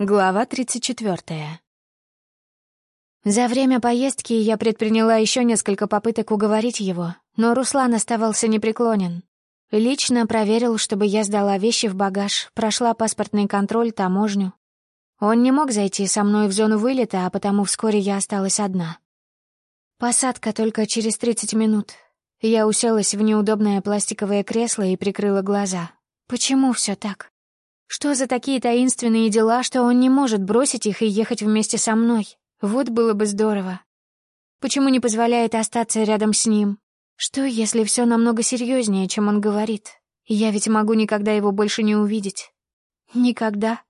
Глава 34. За время поездки я предприняла еще несколько попыток уговорить его, но Руслан оставался непреклонен. Лично проверил, чтобы я сдала вещи в багаж, прошла паспортный контроль, таможню. Он не мог зайти со мной в зону вылета, а потому вскоре я осталась одна. Посадка только через 30 минут. Я уселась в неудобное пластиковое кресло и прикрыла глаза. Почему все так? Что за такие таинственные дела, что он не может бросить их и ехать вместе со мной? Вот было бы здорово. Почему не позволяет остаться рядом с ним? Что, если все намного серьезнее, чем он говорит? Я ведь могу никогда его больше не увидеть. Никогда.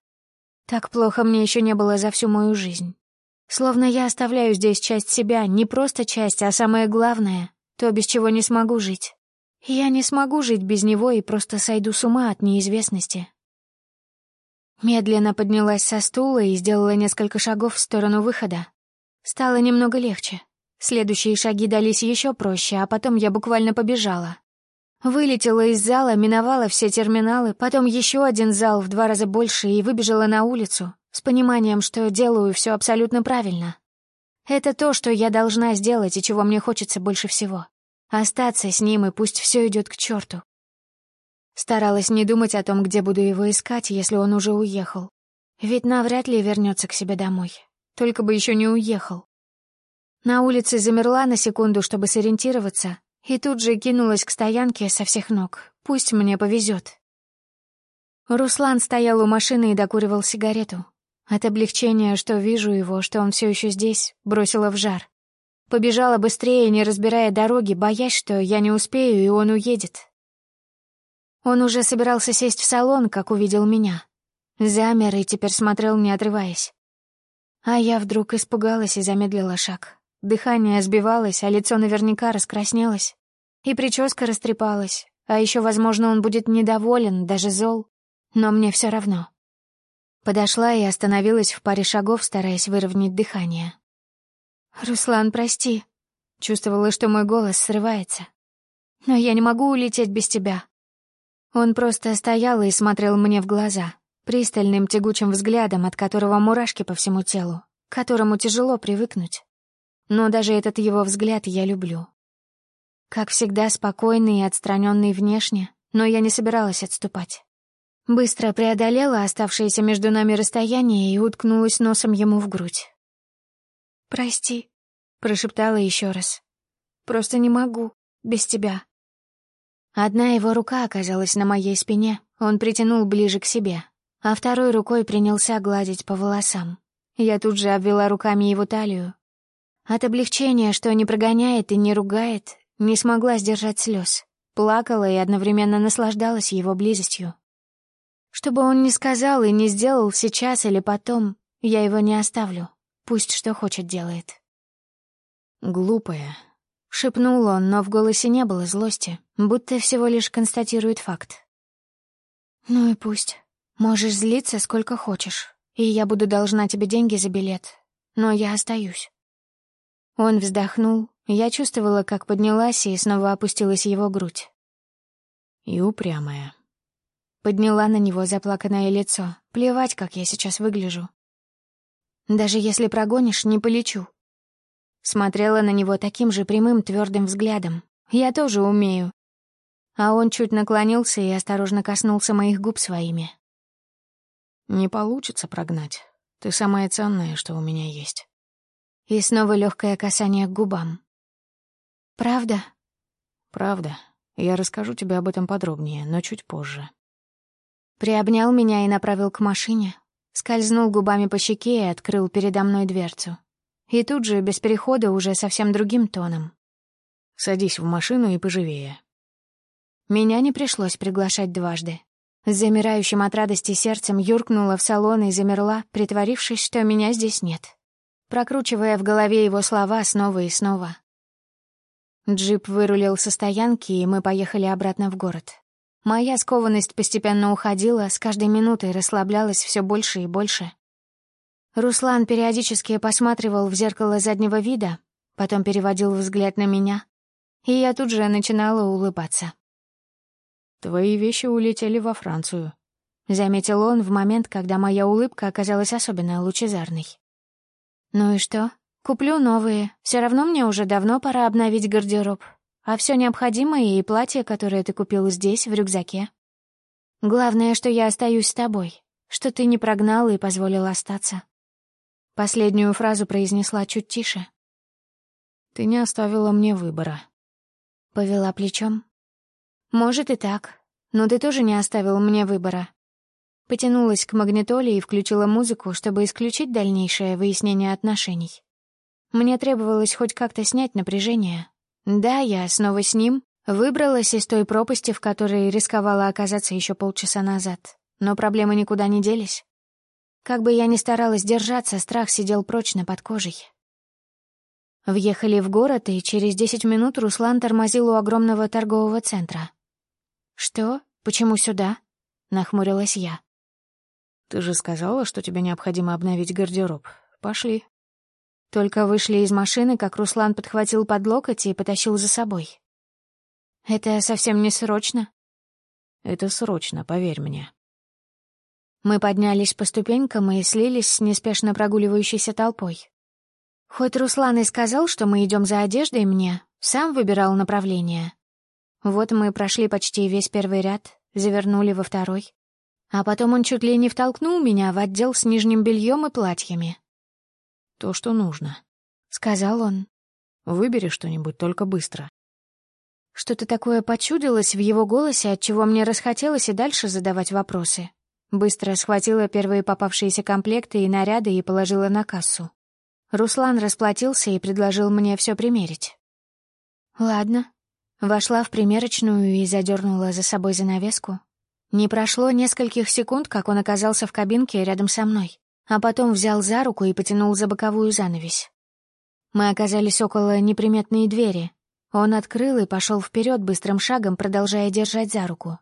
Так плохо мне еще не было за всю мою жизнь. Словно я оставляю здесь часть себя, не просто часть, а самое главное, то, без чего не смогу жить. Я не смогу жить без него и просто сойду с ума от неизвестности. Медленно поднялась со стула и сделала несколько шагов в сторону выхода. Стало немного легче. Следующие шаги дались еще проще, а потом я буквально побежала. Вылетела из зала, миновала все терминалы, потом еще один зал в два раза больше и выбежала на улицу, с пониманием, что делаю все абсолютно правильно. Это то, что я должна сделать и чего мне хочется больше всего. Остаться с ним, и пусть все идет к черту. Старалась не думать о том, где буду его искать, если он уже уехал. Ведь навряд ли вернется к себе домой. Только бы еще не уехал. На улице замерла на секунду, чтобы сориентироваться, и тут же кинулась к стоянке со всех ног. Пусть мне повезет. Руслан стоял у машины и докуривал сигарету. От облегчения, что вижу его, что он все еще здесь, бросила в жар. Побежала быстрее, не разбирая дороги, боясь, что я не успею, и он уедет. Он уже собирался сесть в салон, как увидел меня. Замер и теперь смотрел, не отрываясь. А я вдруг испугалась и замедлила шаг. Дыхание сбивалось, а лицо наверняка раскраснелось. И прическа растрепалась. А еще, возможно, он будет недоволен, даже зол. Но мне все равно. Подошла и остановилась в паре шагов, стараясь выровнять дыхание. «Руслан, прости». Чувствовала, что мой голос срывается. «Но я не могу улететь без тебя. Он просто стоял и смотрел мне в глаза, пристальным тягучим взглядом, от которого мурашки по всему телу, к которому тяжело привыкнуть. Но даже этот его взгляд я люблю. Как всегда, спокойный и отстраненный внешне, но я не собиралась отступать. Быстро преодолела оставшееся между нами расстояние и уткнулась носом ему в грудь. «Прости», — прошептала еще раз. «Просто не могу, без тебя». Одна его рука оказалась на моей спине, он притянул ближе к себе, а второй рукой принялся гладить по волосам. Я тут же обвела руками его талию. От облегчения, что не прогоняет и не ругает, не смогла сдержать слез. Плакала и одновременно наслаждалась его близостью. Что бы он ни сказал и не сделал сейчас или потом, я его не оставлю. Пусть что хочет делает. Глупая, — шепнул он, но в голосе не было злости, будто всего лишь констатирует факт. «Ну и пусть. Можешь злиться сколько хочешь, и я буду должна тебе деньги за билет, но я остаюсь». Он вздохнул, я чувствовала, как поднялась и снова опустилась его грудь. И упрямая. Подняла на него заплаканное лицо. Плевать, как я сейчас выгляжу. Даже если прогонишь, не полечу. Смотрела на него таким же прямым твердым взглядом. Я тоже умею. А он чуть наклонился и осторожно коснулся моих губ своими. «Не получится прогнать. Ты самое ценное, что у меня есть». И снова легкое касание к губам. «Правда?» «Правда. Я расскажу тебе об этом подробнее, но чуть позже». Приобнял меня и направил к машине, скользнул губами по щеке и открыл передо мной дверцу. И тут же, без перехода, уже совсем другим тоном. «Садись в машину и поживее». Меня не пришлось приглашать дважды. С замирающим от радости сердцем юркнула в салон и замерла, притворившись, что меня здесь нет. Прокручивая в голове его слова снова и снова. Джип вырулил со стоянки, и мы поехали обратно в город. Моя скованность постепенно уходила, с каждой минутой расслаблялась все больше и больше. Руслан периодически посматривал в зеркало заднего вида, потом переводил взгляд на меня, и я тут же начинала улыбаться. «Твои вещи улетели во Францию. — заметил он в момент, когда моя улыбка оказалась особенно лучезарной. «Ну и что? Куплю новые. Все равно мне уже давно пора обновить гардероб. А все необходимое и платье, которое ты купил здесь, в рюкзаке. Главное, что я остаюсь с тобой, что ты не прогнал и позволил остаться». Последнюю фразу произнесла чуть тише. «Ты не оставила мне выбора». Повела плечом. «Может и так, но ты тоже не оставил мне выбора. Потянулась к магнитоле и включила музыку, чтобы исключить дальнейшее выяснение отношений. Мне требовалось хоть как-то снять напряжение. Да, я снова с ним, выбралась из той пропасти, в которой рисковала оказаться еще полчаса назад. Но проблемы никуда не делись. Как бы я ни старалась держаться, страх сидел прочно под кожей. Въехали в город, и через десять минут Руслан тормозил у огромного торгового центра. «Что? Почему сюда?» — нахмурилась я. «Ты же сказала, что тебе необходимо обновить гардероб. Пошли». Только вышли из машины, как Руслан подхватил под локоть и потащил за собой. «Это совсем не срочно?» «Это срочно, поверь мне». Мы поднялись по ступенькам и слились с неспешно прогуливающейся толпой. Хоть Руслан и сказал, что мы идем за одеждой мне, сам выбирал направление. Вот мы прошли почти весь первый ряд, завернули во второй. А потом он чуть ли не втолкнул меня в отдел с нижним бельем и платьями. «То, что нужно», — сказал он. «Выбери что-нибудь, только быстро». Что-то такое почудилось в его голосе, от чего мне расхотелось и дальше задавать вопросы. Быстро схватила первые попавшиеся комплекты и наряды и положила на кассу. Руслан расплатился и предложил мне все примерить. «Ладно». Вошла в примерочную и задернула за собой занавеску, не прошло нескольких секунд, как он оказался в кабинке рядом со мной, а потом взял за руку и потянул за боковую занавесь. Мы оказались около неприметной двери. Он открыл и пошел вперед быстрым шагом, продолжая держать за руку.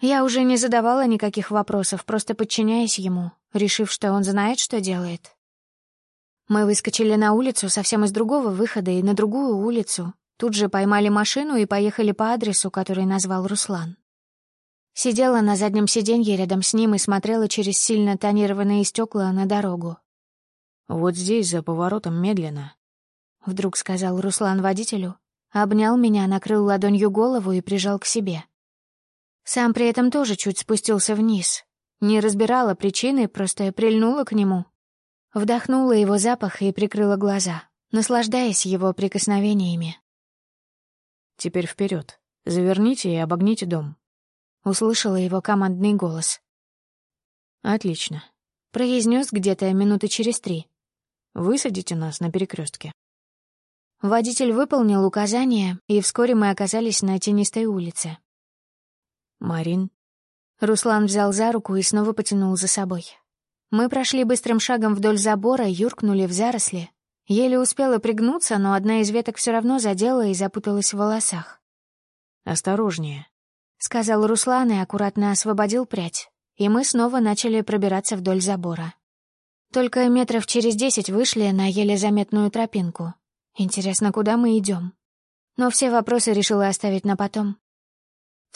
Я уже не задавала никаких вопросов, просто подчиняясь ему, решив, что он знает, что делает. Мы выскочили на улицу совсем из другого выхода и на другую улицу. Тут же поймали машину и поехали по адресу, который назвал Руслан. Сидела на заднем сиденье рядом с ним и смотрела через сильно тонированные стекла на дорогу. «Вот здесь, за поворотом, медленно», — вдруг сказал Руслан водителю. Обнял меня, накрыл ладонью голову и прижал к себе. Сам при этом тоже чуть спустился вниз. Не разбирала причины, просто прильнула к нему. Вдохнула его запах и прикрыла глаза, наслаждаясь его прикосновениями. «Теперь вперед. Заверните и обогните дом. Услышала его командный голос. «Отлично», — произнес где-то минуты через три. «Высадите нас на перекрестке. Водитель выполнил указание, и вскоре мы оказались на тенистой улице. «Марин». Руслан взял за руку и снова потянул за собой. Мы прошли быстрым шагом вдоль забора, юркнули в заросли. Еле успела пригнуться, но одна из веток все равно задела и запуталась в волосах. «Осторожнее», — сказал Руслан и аккуратно освободил прядь, и мы снова начали пробираться вдоль забора. Только метров через десять вышли на еле заметную тропинку. Интересно, куда мы идем? Но все вопросы решила оставить на потом.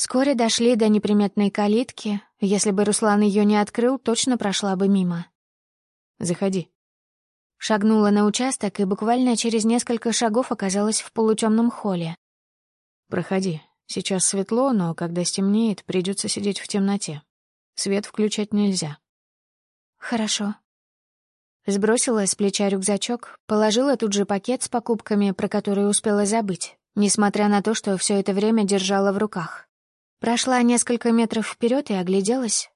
Вскоре дошли до неприметной калитки. Если бы Руслан ее не открыл, точно прошла бы мимо. «Заходи». Шагнула на участок и буквально через несколько шагов оказалась в полутемном холле. «Проходи, Сейчас светло, но когда стемнеет, придется сидеть в темноте. Свет включать нельзя. Хорошо. Сбросила с плеча рюкзачок, положила тут же пакет с покупками, про которые успела забыть, несмотря на то, что все это время держала в руках. Прошла несколько метров вперед и огляделась.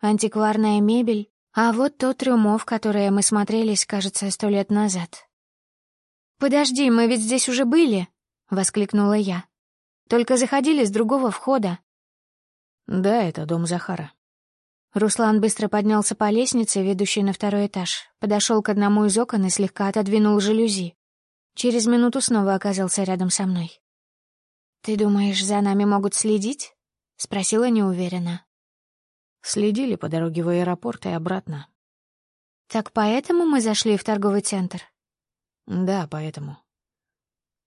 Антикварная мебель, а вот тот трюмо, в которое мы смотрелись, кажется, сто лет назад. «Подожди, мы ведь здесь уже были!» — воскликнула я. Только заходили с другого входа. Да, это дом Захара. Руслан быстро поднялся по лестнице, ведущей на второй этаж, подошел к одному из окон и слегка отодвинул жалюзи. Через минуту снова оказался рядом со мной. «Ты думаешь, за нами могут следить?» — спросила неуверенно. Следили по дороге в аэропорт и обратно. «Так поэтому мы зашли в торговый центр?» «Да, поэтому».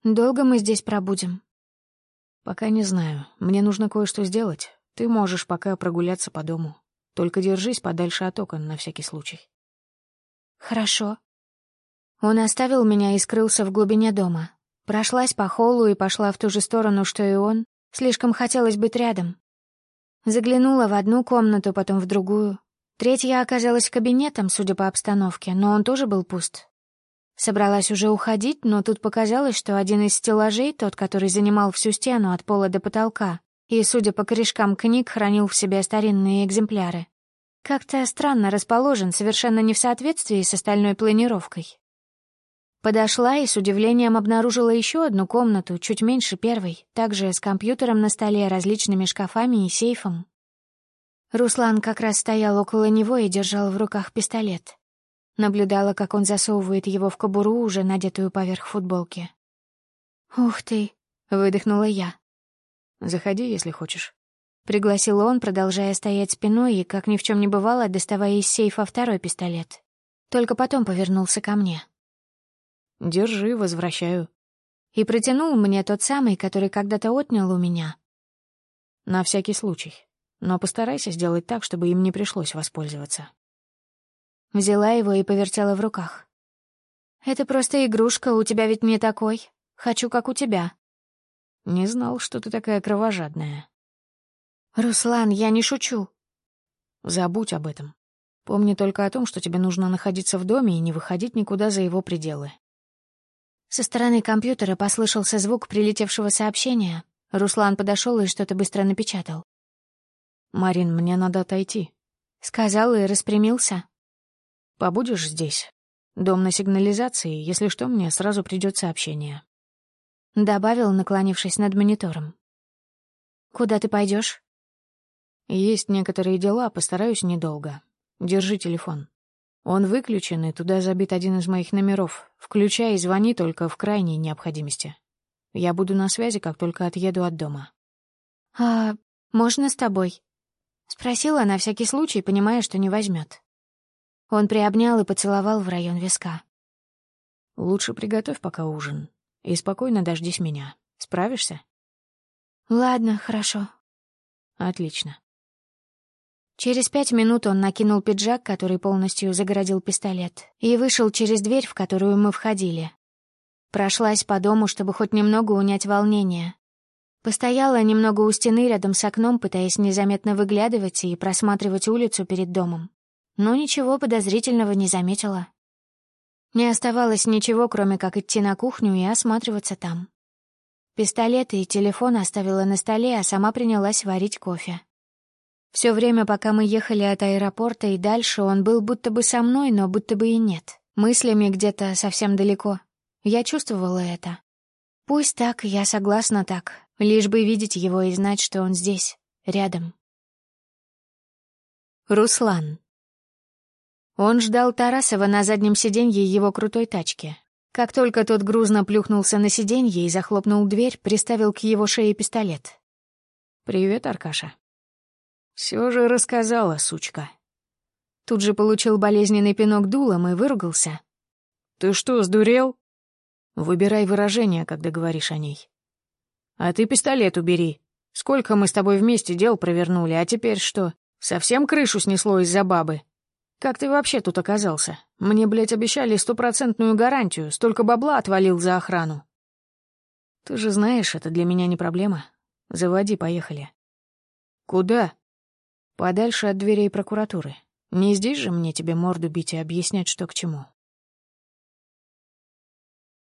«Долго мы здесь пробудем?» «Пока не знаю. Мне нужно кое-что сделать. Ты можешь пока прогуляться по дому. Только держись подальше от окон на всякий случай. Хорошо. Он оставил меня и скрылся в глубине дома. Прошлась по холлу и пошла в ту же сторону, что и он. Слишком хотелось быть рядом. Заглянула в одну комнату, потом в другую. Третья оказалась кабинетом, судя по обстановке, но он тоже был пуст. Собралась уже уходить, но тут показалось, что один из стеллажей, тот, который занимал всю стену от пола до потолка, и, судя по корешкам книг, хранил в себе старинные экземпляры. Как-то странно расположен, совершенно не в соответствии с остальной планировкой. Подошла и с удивлением обнаружила еще одну комнату, чуть меньше первой, также с компьютером на столе, различными шкафами и сейфом. Руслан как раз стоял около него и держал в руках пистолет. Наблюдала, как он засовывает его в кобуру, уже надетую поверх футболки. «Ух ты!» — выдохнула я. Заходи, если хочешь. Пригласил он, продолжая стоять спиной и, как ни в чем не бывало, доставая из сейфа второй пистолет. Только потом повернулся ко мне. «Держи, возвращаю». И протянул мне тот самый, который когда-то отнял у меня. На всякий случай. Но постарайся сделать так, чтобы им не пришлось воспользоваться. Взяла его и повертела в руках. «Это просто игрушка, у тебя ведь не такой. Хочу, как у тебя». Не знал, что ты такая кровожадная. Руслан, я не шучу. Забудь об этом. Помни только о том, что тебе нужно находиться в доме и не выходить никуда за его пределы. Со стороны компьютера послышался звук прилетевшего сообщения. Руслан подошел и что-то быстро напечатал. «Марин, мне надо отойти», — сказал и распрямился. «Побудешь здесь? Дом на сигнализации, если что, мне сразу придет сообщение». Добавил, наклонившись над монитором. «Куда ты пойдешь? «Есть некоторые дела, постараюсь недолго. Держи телефон. Он выключен, и туда забит один из моих номеров. Включай и звони только в крайней необходимости. Я буду на связи, как только отъеду от дома». «А можно с тобой?» Спросила на всякий случай, понимая, что не возьмет. Он приобнял и поцеловал в район виска. «Лучше приготовь пока ужин. И спокойно дождись меня. Справишься? Ладно, хорошо. Отлично. Через пять минут он накинул пиджак, который полностью загородил пистолет, и вышел через дверь, в которую мы входили. Прошлась по дому, чтобы хоть немного унять волнение. Постояла немного у стены рядом с окном, пытаясь незаметно выглядывать и просматривать улицу перед домом. Но ничего подозрительного не заметила. Не оставалось ничего, кроме как идти на кухню и осматриваться там. Пистолет и телефон оставила на столе, а сама принялась варить кофе. Все время, пока мы ехали от аэропорта и дальше, он был будто бы со мной, но будто бы и нет. Мыслями где-то совсем далеко. Я чувствовала это. Пусть так, я согласна так, лишь бы видеть его и знать, что он здесь, рядом. Руслан. Он ждал Тарасова на заднем сиденье его крутой тачки. Как только тот грузно плюхнулся на сиденье и захлопнул дверь, приставил к его шее пистолет. «Привет, Аркаша». Все же рассказала, сучка». Тут же получил болезненный пинок дулом и выругался. «Ты что, сдурел?» «Выбирай выражение, когда говоришь о ней». «А ты пистолет убери. Сколько мы с тобой вместе дел провернули, а теперь что, совсем крышу снесло из-за бабы?» «Как ты вообще тут оказался? Мне, блядь, обещали стопроцентную гарантию, столько бабла отвалил за охрану». «Ты же знаешь, это для меня не проблема. Заводи, поехали». «Куда?» «Подальше от дверей прокуратуры. Не здесь же мне тебе морду бить и объяснять, что к чему».